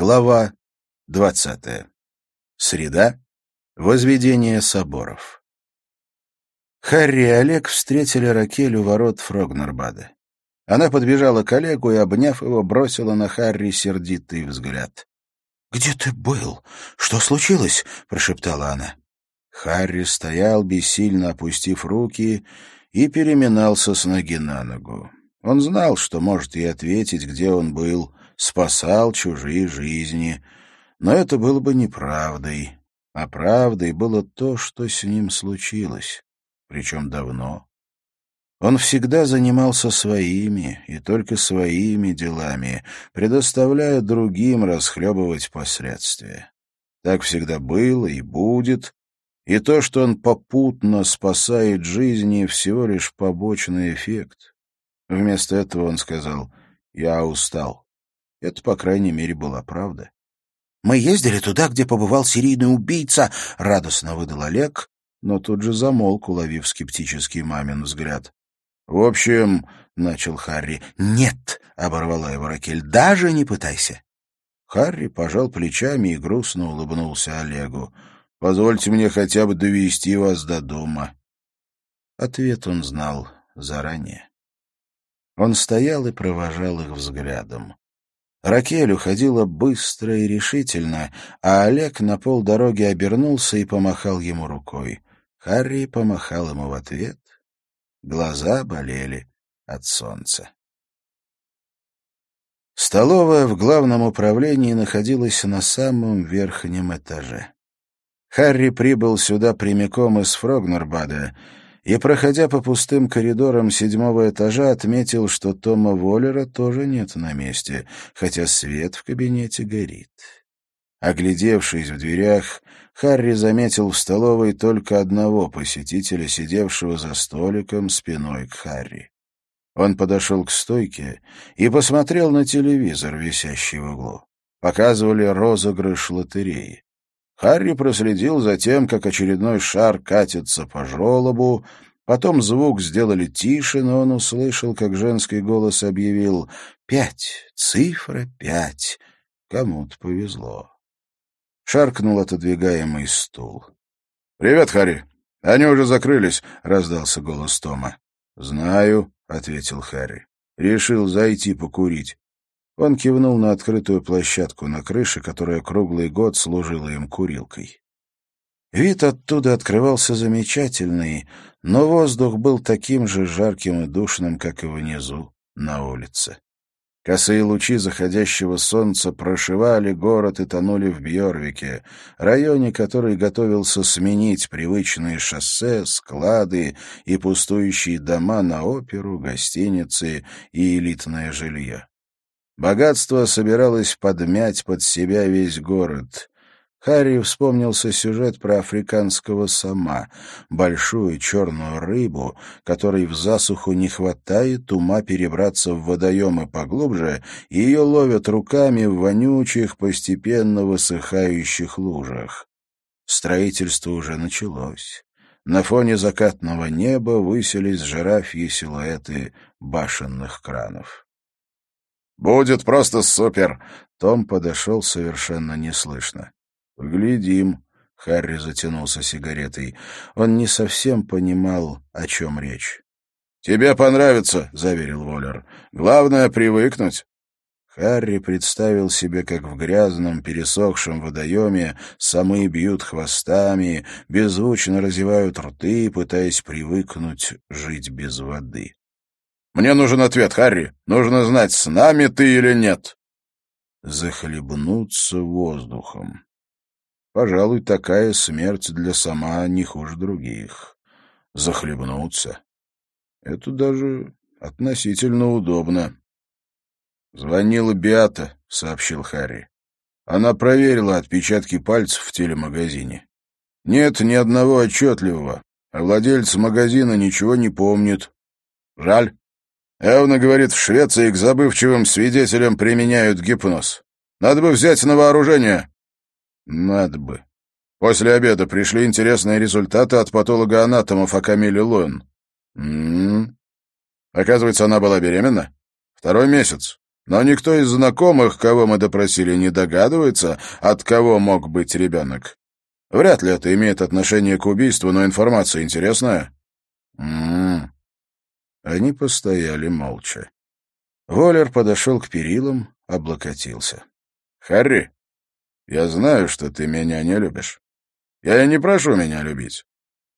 Глава двадцатая. Среда. Возведение соборов. Харри и Олег встретили Ракель у ворот Фрогнербада. Она подбежала к Олегу и, обняв его, бросила на Харри сердитый взгляд. — Где ты был? Что случилось? — прошептала она. Харри стоял, бессильно опустив руки, и переминался с ноги на ногу. Он знал, что может ей ответить, где он был, спасал чужие жизни, но это было бы неправдой. А правдой было то, что с ним случилось, причем давно. Он всегда занимался своими и только своими делами, предоставляя другим расхлебывать последствия. Так всегда было и будет, и то, что он попутно спасает жизни, всего лишь побочный эффект. Вместо этого он сказал «Я устал». Это, по крайней мере, была правда. «Мы ездили туда, где побывал серийный убийца», — радостно выдал Олег, но тут же замолк, уловив скептический мамин взгляд. «В общем...» — начал Харри. «Нет», — оборвала его Ракель, — «даже не пытайся». Харри пожал плечами и грустно улыбнулся Олегу. Позвольте мне хотя бы довести вас до дома. Ответ он знал заранее. Он стоял и провожал их взглядом. Ракель уходила быстро и решительно, а Олег на полдороги обернулся и помахал ему рукой. Харри помахал ему в ответ. Глаза болели от солнца. Столовая в главном управлении находилась на самом верхнем этаже. Харри прибыл сюда прямиком из Фрогнербада и, проходя по пустым коридорам седьмого этажа, отметил, что Тома Воллера тоже нет на месте, хотя свет в кабинете горит. Оглядевшись в дверях, Харри заметил в столовой только одного посетителя, сидевшего за столиком спиной к Харри. Он подошел к стойке и посмотрел на телевизор, висящий в углу. Показывали розыгрыш лотереи. Харри проследил за тем, как очередной шар катится по желобу, потом звук сделали тише, но он услышал, как женский голос объявил «Пять! Цифра пять!» Кому-то повезло. Шаркнул отодвигаемый стул. «Привет, Харри! Они уже закрылись!» — раздался голос Тома. «Знаю», — ответил Харри. «Решил зайти покурить. Он кивнул на открытую площадку на крыше, которая круглый год служила им курилкой. Вид оттуда открывался замечательный, но воздух был таким же жарким и душным, как и внизу, на улице. Косые лучи заходящего солнца прошивали город и тонули в Бьорвике, районе, который готовился сменить привычные шоссе, склады и пустующие дома на оперу, гостиницы и элитное жилье. Богатство собиралось подмять под себя весь город. Харри вспомнился сюжет про африканского сама, большую черную рыбу, которой в засуху не хватает ума перебраться в водоемы поглубже, и ее ловят руками в вонючих, постепенно высыхающих лужах. Строительство уже началось. На фоне закатного неба высились жирафьи силуэты башенных кранов. «Будет просто супер!» Том подошел совершенно неслышно. «Глядим», — Харри затянулся сигаретой. Он не совсем понимал, о чем речь. «Тебе понравится», — заверил Воллер. «Главное — привыкнуть». Харри представил себе, как в грязном, пересохшем водоеме самы бьют хвостами, беззвучно разевают рты, пытаясь привыкнуть жить без воды. Мне нужен ответ, Харри. Нужно знать, с нами ты или нет. Захлебнуться воздухом. Пожалуй, такая смерть для сама не хуже других. Захлебнуться. Это даже относительно удобно. Звонила Биата, сообщил Харри. Она проверила отпечатки пальцев в телемагазине. Нет ни одного отчетливого, а владелец магазина ничего не помнит. Жаль. Эвна говорит, в Швеции к забывчивым свидетелям применяют гипноз. Надо бы взять на вооружение. Надо бы. После обеда пришли интересные результаты от патолога-анатомов о Камиле Луэн. М -м -м. Оказывается, она была беременна. Второй месяц. Но никто из знакомых, кого мы допросили, не догадывается, от кого мог быть ребенок. Вряд ли это имеет отношение к убийству, но информация интересная. М -м -м. Они постояли молча. Воллер подошел к перилам, облокотился. — Харри, я знаю, что ты меня не любишь. Я и не прошу меня любить.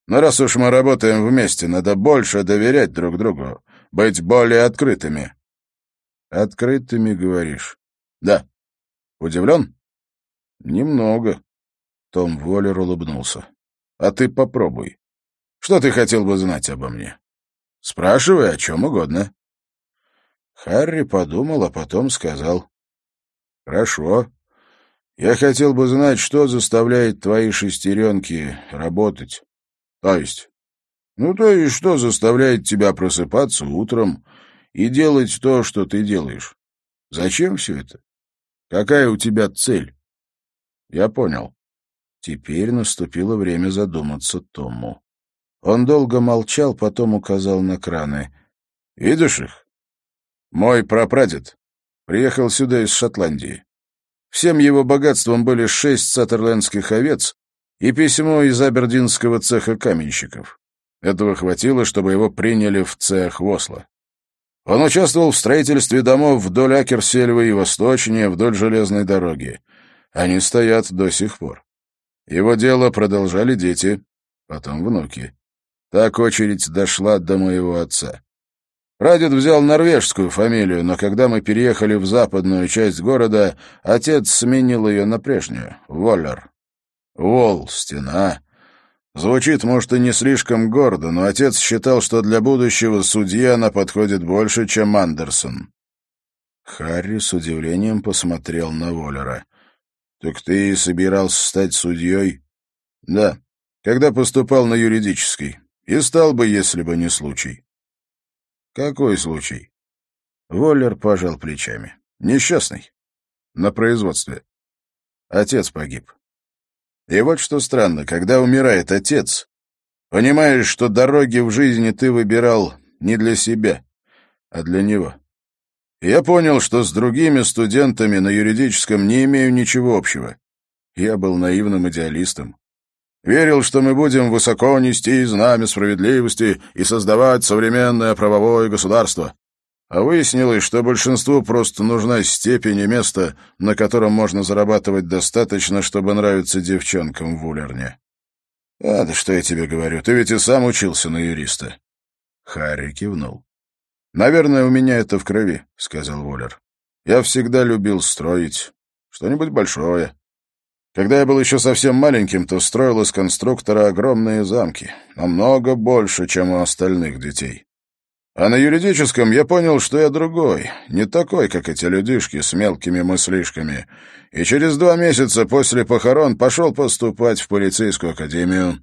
Но раз уж мы работаем вместе, надо больше доверять друг другу, быть более открытыми. Открытыми, говоришь? Да. Удивлен? Немного. Том Воллер улыбнулся. А ты попробуй. Что ты хотел бы знать обо мне? Спрашивай о чем угодно. Харри подумал, а потом сказал. Хорошо. Я хотел бы знать, что заставляет твои шестеренки работать. То есть? Ну, то есть, что заставляет тебя просыпаться утром и делать то, что ты делаешь? Зачем все это? Какая у тебя цель? Я понял. Теперь наступило время задуматься Тому. Он долго молчал, потом указал на краны. Видишь их? Мой прапрадед приехал сюда из Шотландии. Всем его богатством были шесть сатерлендских овец и письмо из абердинского цеха каменщиков. Этого хватило, чтобы его приняли в цех в Осло. Он участвовал в строительстве домов вдоль Акерсельвы и восточнее, вдоль железной дороги. Они стоят до сих пор. Его дело продолжали дети, потом внуки. Так очередь дошла до моего отца. Прадед взял норвежскую фамилию, но когда мы переехали в западную часть города, отец сменил ее на прежнюю — Воллер. Вол, стена. Звучит, может, и не слишком гордо, но отец считал, что для будущего судьи она подходит больше, чем Андерсон. Харри с удивлением посмотрел на Воллера. «Так ты и собирался стать судьей?» «Да, когда поступал на юридический. И стал бы, если бы не случай». «Какой случай?» Воллер пожал плечами. «Несчастный. На производстве. Отец погиб. И вот что странно, когда умирает отец, понимаешь, что дороги в жизни ты выбирал не для себя, а для него. И я понял, что с другими студентами на юридическом не имею ничего общего. Я был наивным идеалистом. Верил, что мы будем высоко нести знамя справедливости и создавать современное правовое государство. А выяснилось, что большинству просто нужна степень и место, на котором можно зарабатывать достаточно, чтобы нравиться девчонкам в Улерне. А, да что я тебе говорю, ты ведь и сам учился на юриста. Харри кивнул. «Наверное, у меня это в крови», — сказал Воллер. «Я всегда любил строить. Что-нибудь большое. Когда я был еще совсем маленьким, то строил из конструктора огромные замки, намного больше, чем у остальных детей. А на юридическом я понял, что я другой, не такой, как эти людишки с мелкими мыслишками, и через два месяца после похорон пошел поступать в полицейскую академию.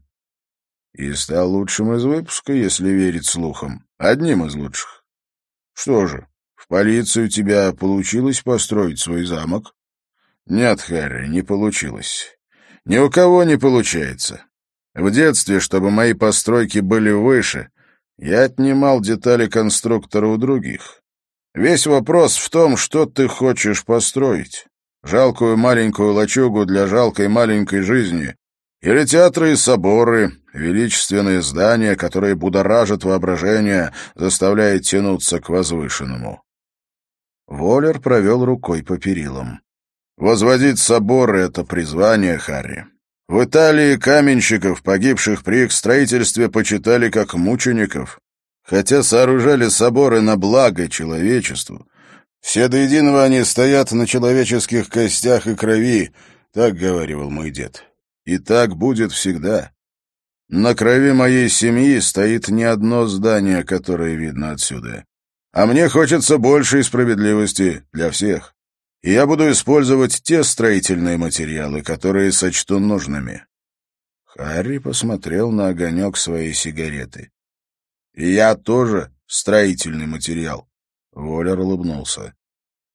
И стал лучшим из выпуска, если верить слухам. Одним из лучших. Что же, в полицию тебя получилось построить свой замок? Нет, Харри, не получилось. Ни у кого не получается. В детстве, чтобы мои постройки были выше, я отнимал детали конструктора у других. Весь вопрос в том, что ты хочешь построить. Жалкую маленькую лачугу для жалкой маленькой жизни. Или театры и соборы, величественные здания, которые будоражат воображение, заставляя тянуться к возвышенному. Воллер провел рукой по перилам. Возводить соборы — это призвание, Харри. В Италии каменщиков, погибших при их строительстве, почитали как мучеников, хотя сооружали соборы на благо человечеству. Все до единого они стоят на человеческих костях и крови, так говорил мой дед. И так будет всегда. На крови моей семьи стоит не одно здание, которое видно отсюда. А мне хочется большей справедливости для всех и я буду использовать те строительные материалы, которые сочту нужными». Харри посмотрел на огонек своей сигареты. «И я тоже строительный материал», — Воллер улыбнулся.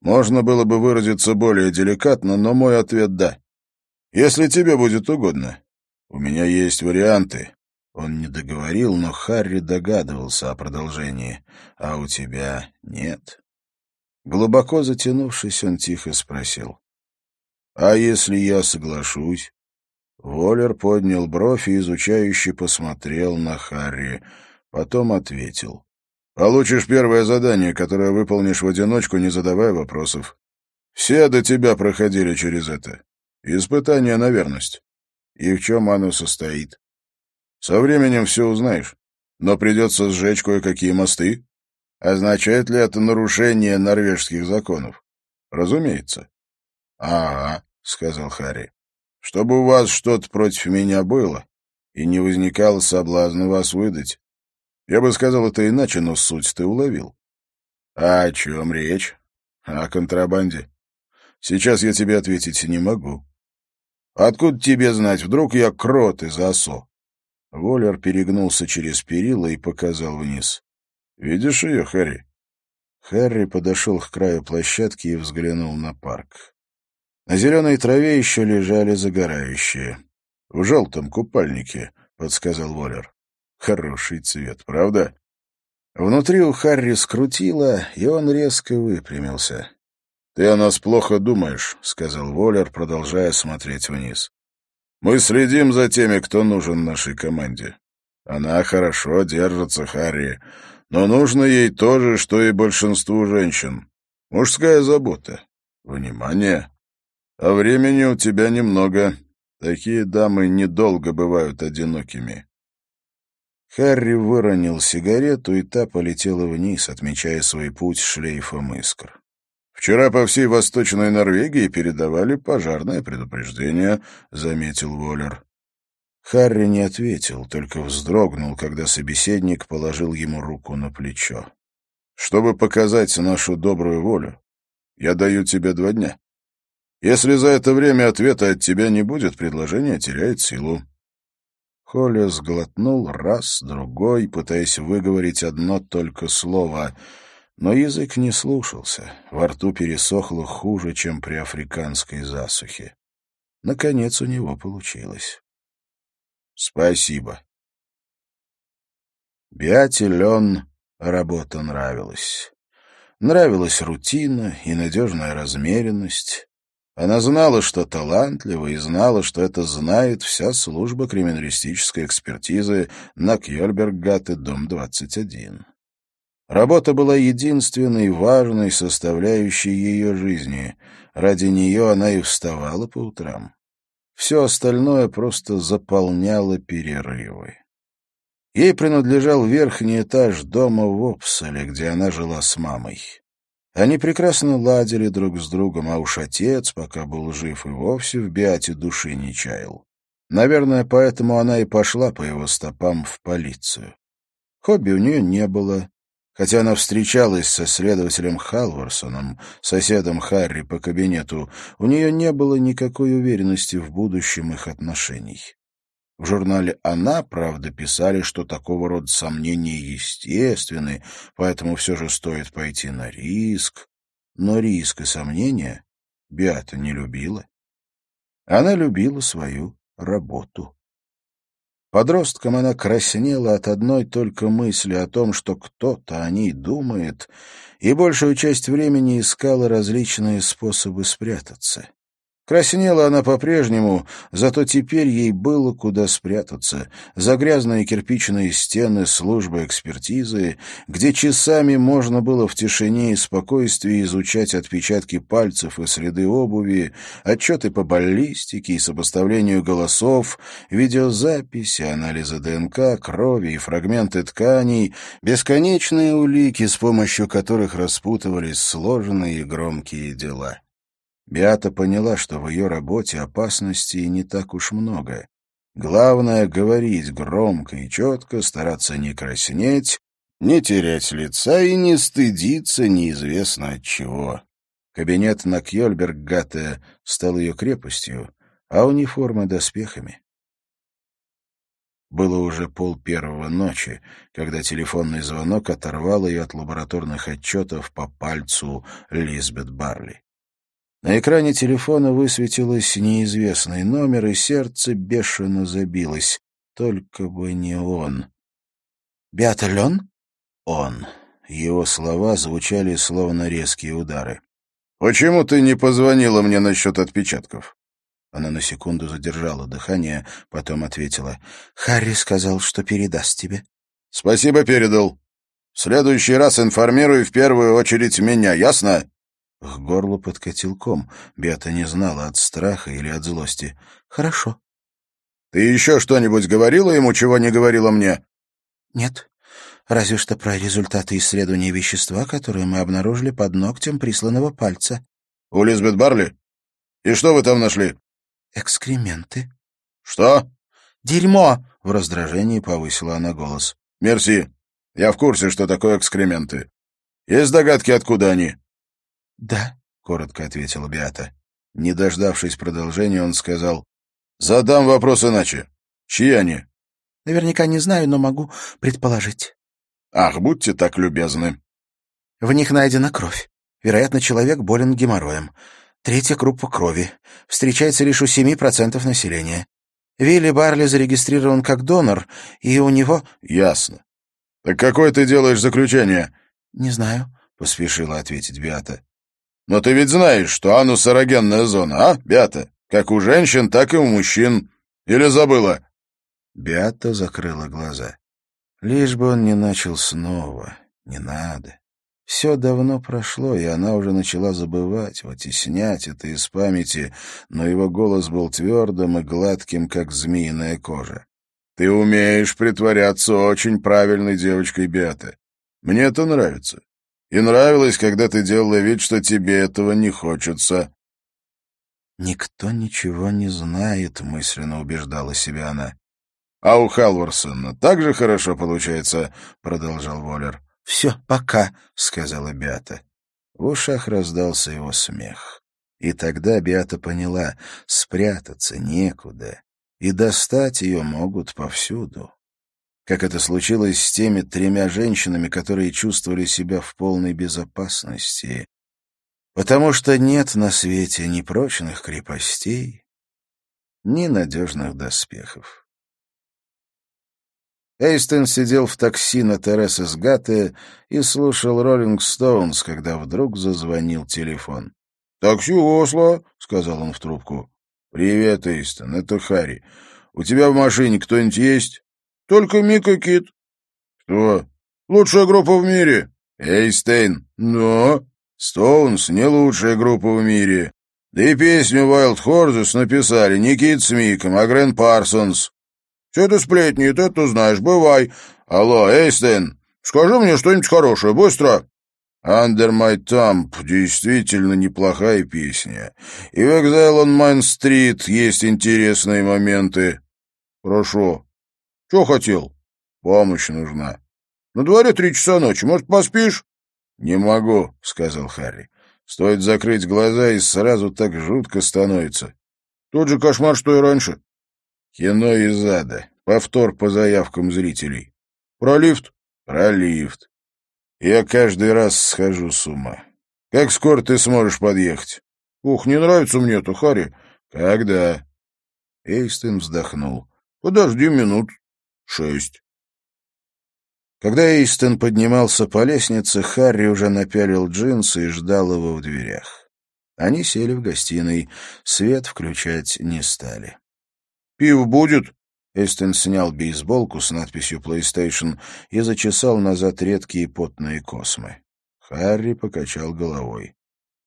«Можно было бы выразиться более деликатно, но мой ответ — да. Если тебе будет угодно. У меня есть варианты». Он не договорил, но Харри догадывался о продолжении. «А у тебя нет». Глубоко затянувшись, он тихо спросил. «А если я соглашусь?» Воллер поднял бровь и изучающе посмотрел на Харри. Потом ответил. «Получишь первое задание, которое выполнишь в одиночку, не задавая вопросов. Все до тебя проходили через это. Испытание на верность. И в чем оно состоит? Со временем все узнаешь, но придется сжечь кое-какие мосты. Означает ли это нарушение норвежских законов? Разумеется. — Ага, — сказал Харри. — Чтобы у вас что-то против меня было и не возникало соблазна вас выдать. Я бы сказал это иначе, но суть ты уловил. — А о чем речь? О контрабанде. Сейчас я тебе ответить не могу. Откуда тебе знать, вдруг я крот из осо? Воллер перегнулся через перила и показал вниз. Видишь ее, Харри? Харри подошел к краю площадки и взглянул на парк. На зеленой траве еще лежали загорающие. — В желтом купальнике, — подсказал Воллер. — Хороший цвет, правда? Внутри у Харри скрутило, и он резко выпрямился. — Ты о нас плохо думаешь, — сказал Воллер, продолжая смотреть вниз. — Мы следим за теми, кто нужен нашей команде. Она хорошо держится, Харри, но нужно ей то же, что и большинству женщин. Мужская забота. Внимание. А времени у тебя немного. Такие дамы недолго бывают одинокими. Харри выронил сигарету, и та полетела вниз, отмечая свой путь шлейфом искр. «Вчера по всей Восточной Норвегии передавали пожарное предупреждение», — заметил Воллер. Харри не ответил, только вздрогнул, когда собеседник положил ему руку на плечо. «Чтобы показать нашу добрую волю, я даю тебе два дня. Если за это время ответа от тебя не будет, предложение теряет силу». Холли сглотнул раз, другой, пытаясь выговорить одно только слово, но язык не слушался, во рту пересохло хуже, чем при африканской засухе. Наконец у него получилось. Спасибо. Биате Лен работа нравилась. Нравилась рутина и надежная размеренность. Она знала, что талантлива, и знала, что это знает вся служба криминалистической экспертизы на Кьольберггате, дом 21. Работа была единственной важной составляющей ее жизни. Ради нее она и вставала по утрам. Все остальное просто заполняло перерывы. Ей принадлежал верхний этаж дома в Опсале, где она жила с мамой. Они прекрасно ладили друг с другом, а уж отец, пока был жив, и вовсе в биате души не чаял. Наверное, поэтому она и пошла по его стопам в полицию. Хобби у нее не было, Хотя она встречалась со следователем Халварсоном, соседом Харри по кабинету, у нее не было никакой уверенности в будущем их отношений. В журнале «Она», правда, писали, что такого рода сомнения естественны, поэтому все же стоит пойти на риск. Но риск и сомнения Беата не любила. Она любила свою работу. Подростком она краснела от одной только мысли о том, что кто-то о ней думает, и большую часть времени искала различные способы спрятаться. Краснела она по-прежнему, зато теперь ей было куда спрятаться. За грязные кирпичные стены службы экспертизы, где часами можно было в тишине и спокойствии изучать отпечатки пальцев и следы обуви, отчеты по баллистике и сопоставлению голосов, видеозаписи, анализы ДНК, крови и фрагменты тканей, бесконечные улики, с помощью которых распутывались сложные и громкие дела. Биата поняла, что в ее работе опасностей не так уж много. Главное — говорить громко и четко, стараться не краснеть, не терять лица и не стыдиться неизвестно от чего. Кабинет на Кьольберггате стал ее крепостью, а униформа — доспехами. Было уже пол первого ночи, когда телефонный звонок оторвал ее от лабораторных отчетов по пальцу Лизбет Барли. На экране телефона высветилось неизвестный номер, и сердце бешено забилось. Только бы не он. «Беата Он. Его слова звучали словно резкие удары. «Почему ты не позвонила мне насчет отпечатков?» Она на секунду задержала дыхание, потом ответила. «Харри сказал, что передаст тебе». «Спасибо, передал. В следующий раз информируй в первую очередь меня, ясно?» К горлу подкатил ком. Бета не знала, от страха или от злости. «Хорошо». «Ты еще что-нибудь говорила ему, чего не говорила мне?» «Нет. Разве что про результаты исследования вещества, которые мы обнаружили под ногтем присланного пальца». «У Лизбет Барли? И что вы там нашли?» «Экскременты». «Что?» «Дерьмо!» — в раздражении повысила она голос. «Мерси. Я в курсе, что такое экскременты. Есть догадки, откуда они?» «Да», — коротко ответила Биата. Не дождавшись продолжения, он сказал, «Задам вопрос иначе. Чьи они?» «Наверняка не знаю, но могу предположить». «Ах, будьте так любезны». «В них найдена кровь. Вероятно, человек болен геморроем. Третья группа крови. Встречается лишь у 7% населения. Вилли Барли зарегистрирован как донор, и у него...» «Ясно. Так какое ты делаешь заключение?» «Не знаю», — поспешила ответить Биата. «Но ты ведь знаешь, что анус эрогенная зона, а, Биата? Как у женщин, так и у мужчин. Или забыла?» Биата закрыла глаза. Лишь бы он не начал снова. Не надо. Все давно прошло, и она уже начала забывать, вытеснять это из памяти, но его голос был твердым и гладким, как змеиная кожа. «Ты умеешь притворяться очень правильной девочкой, Беата. Мне это нравится. И нравилось, когда ты делала вид, что тебе этого не хочется». «Никто ничего не знает», — мысленно убеждала себя она. «А у Халварсона так же хорошо получается», — продолжал Воллер. «Все, пока», — сказала Беата. В ушах раздался его смех. И тогда Беата поняла — спрятаться некуда, и достать ее могут повсюду. Как это случилось с теми тремя женщинами, которые чувствовали себя в полной безопасности. Потому что нет на свете ни прочных крепостей, ни надежных доспехов. Эйстон сидел в такси на Тересес Гатте и слушал «Роллинг Стоунс», когда вдруг зазвонил телефон. «Такси Осло», — сказал он в трубку. «Привет, Эйстон, это Харри. У тебя в машине кто-нибудь есть?» «Только Мика Кит». «Что?» «Лучшая группа в мире». «Эйстейн». «Но?» «Стоунс не лучшая группа в мире. Да и песню «Wild Horses» написали не Кит с Миком, а Грен Парсонс. Все это сплетни, ты это знаешь, бывай. Алло, Эйстен, скажи мне что-нибудь хорошее, быстро. «Under My Thumb» — действительно неплохая песня. И в «Exile on Main Street» есть интересные моменты. «Хорошо. Что хотел?» «Помощь нужна». «На дворе три часа ночи. Может, поспишь?» «Не могу», — сказал Харри. «Стоит закрыть глаза, и сразу так жутко становится». «Тот же кошмар, что и раньше». Кино из ада. Повтор по заявкам зрителей. Про лифт? Про лифт. Я каждый раз схожу с ума. Как скоро ты сможешь подъехать? Ух, не нравится мне это, Харри. Когда? Эйстен вздохнул. Подожди минут шесть. Когда Эйстен поднимался по лестнице, Харри уже напялил джинсы и ждал его в дверях. Они сели в гостиной, свет включать не стали. «Пиво будет?» Эстон снял бейсболку с надписью PlayStation и зачесал назад редкие потные космы. Харри покачал головой.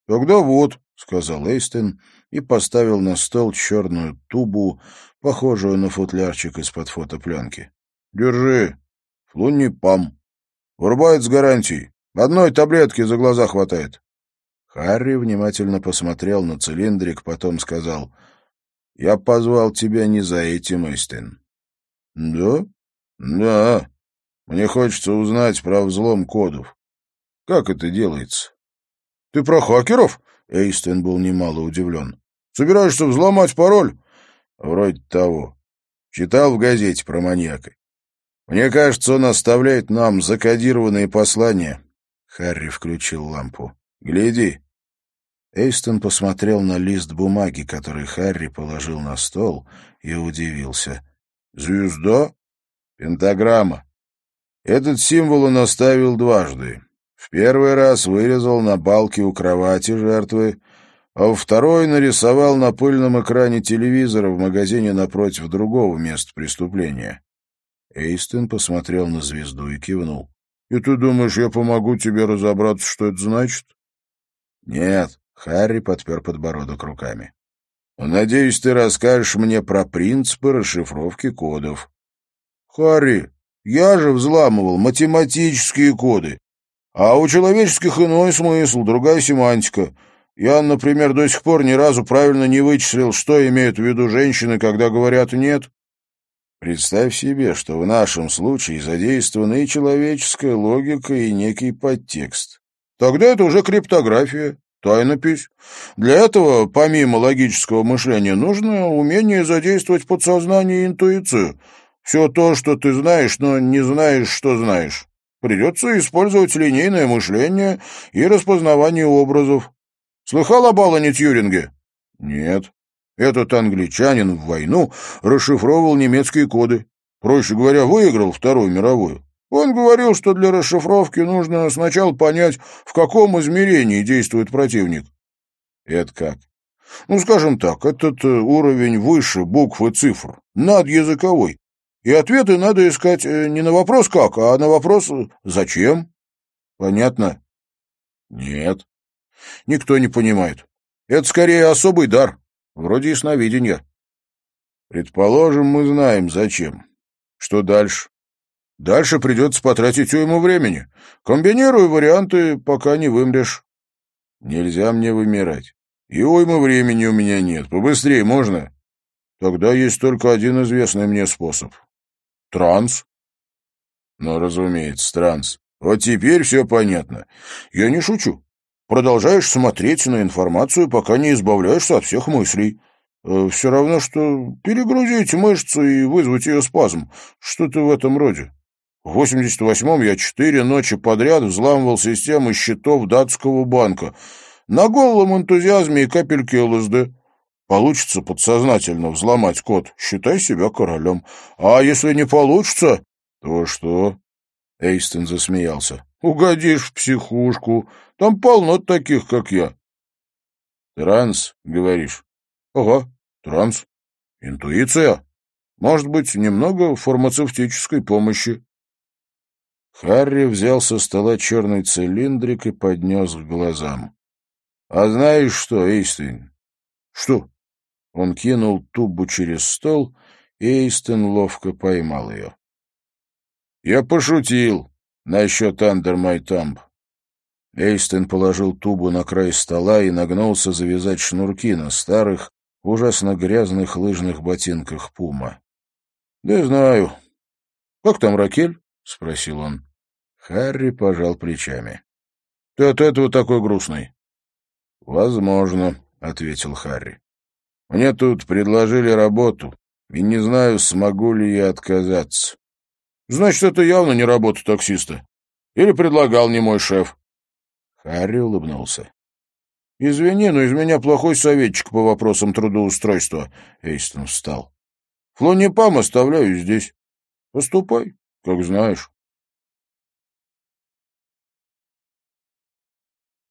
«Тогда вот», — сказал Эйстон и поставил на стол черную тубу, похожую на футлярчик из-под фотопленки. «Держи. Флунни-пам. Вырубает с гарантией. Одной таблетки за глаза хватает». Харри внимательно посмотрел на цилиндрик, потом сказал — я позвал тебя не за этим, Эйстен. — Да? — Да. Мне хочется узнать про взлом кодов. Как это делается? — Ты про хакеров? Эйстен был немало удивлен. — Собираешься взломать пароль? — Вроде того. Читал в газете про маньяка. Мне кажется, он оставляет нам закодированные послания. Харри включил лампу. — Гляди. Эйстон посмотрел на лист бумаги, который Харри положил на стол, и удивился. «Звезда? Пентаграмма. Этот символ он оставил дважды. В первый раз вырезал на балке у кровати жертвы, а во второй нарисовал на пыльном экране телевизора в магазине напротив другого места преступления. Эйстон посмотрел на звезду и кивнул. — И ты думаешь, я помогу тебе разобраться, что это значит? — Нет, — Харри подпер подбородок руками. — Надеюсь, ты расскажешь мне про принципы расшифровки кодов. — Харри, я же взламывал математические коды. А у человеческих иной смысл, другая семантика. Я, например, до сих пор ни разу правильно не вычислил, что имеют в виду женщины, когда говорят «нет». Представь себе, что в нашем случае задействована и человеческая логика, и некий подтекст. Тогда это уже криптография, тайнопись. Для этого, помимо логического мышления, нужно умение задействовать подсознание и интуицию. Все то, что ты знаешь, но не знаешь, что знаешь. Придется использовать линейное мышление и распознавание образов. Слыхал об Алане Тьюринге? Нет. Этот англичанин в войну расшифровывал немецкие коды. Проще говоря, выиграл Вторую мировую. Он говорил, что для расшифровки нужно сначала понять, в каком измерении действует противник. Это как? Ну, скажем так, этот э, уровень выше букв и цифр, надязыковой. И ответы надо искать э, не на вопрос «как», а на вопрос «зачем». Понятно? Нет. Никто не понимает. Это скорее особый дар. Вроде ясновидения. Предположим, мы знаем, зачем. Что дальше? Дальше придется потратить уйму времени. Комбинируй варианты, пока не вымрешь. Нельзя мне вымирать. И уймы времени у меня нет. Побыстрее можно? Тогда есть только один известный мне способ. Транс. Ну, разумеется, транс. Вот теперь все понятно. Я не шучу. Продолжаешь смотреть на информацию, пока не избавляешься от всех мыслей. Э, все равно, что перегрузить мышцу и вызвать ее спазм. Что-то в этом роде. В 88-м я четыре ночи подряд взламывал систему счетов датского банка. На голом энтузиазме и капельке ЛСД. Получится подсознательно взломать код, считай себя королем. А если не получится, то что? Эйстон засмеялся. Угодишь в психушку. Там полно таких, как я. Транс, говоришь? Ага, транс. Интуиция. Может быть, немного фармацевтической помощи. Харри взял со стола черный цилиндрик и поднес к глазам. — А знаешь что, Эйстин? — Что? Он кинул тубу через стол, и Эйстен ловко поймал ее. — Я пошутил насчет Андер Майтамб. Эйстен положил тубу на край стола и нагнулся завязать шнурки на старых, ужасно грязных лыжных ботинках Пума. — Да знаю. — Как там Ракель? — спросил он. Харри пожал плечами. — Ты от этого такой грустный? — Возможно, — ответил Харри. — Мне тут предложили работу, и не знаю, смогу ли я отказаться. — Значит, это явно не работа таксиста. Или предлагал не мой шеф. Харри улыбнулся. — Извини, но из меня плохой советчик по вопросам трудоустройства. Эйстон встал. — Флонипам оставляю здесь. Поступай, как знаешь.